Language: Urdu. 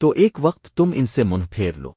تو ایک وقت تم ان سے منہ پھیر لو۔